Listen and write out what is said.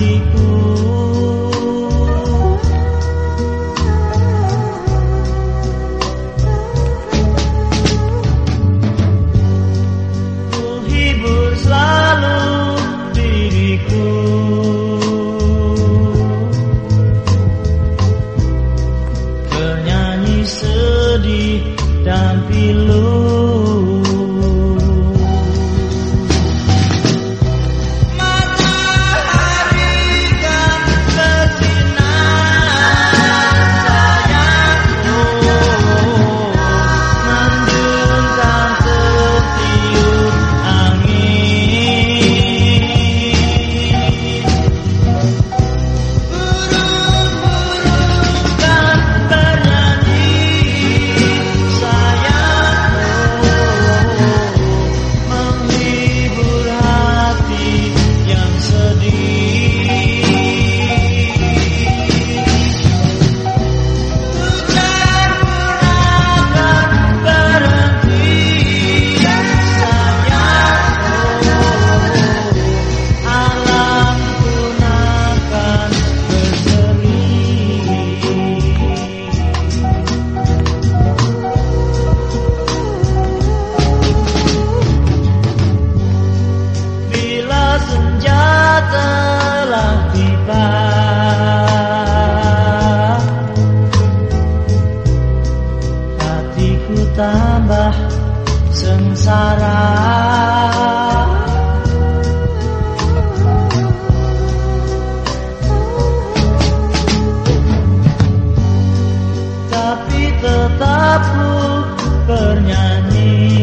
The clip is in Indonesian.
hatiku selalu diriku. Bernyanyi sedih dan pilu. sengsara Tapi tetap ku bernyanyi.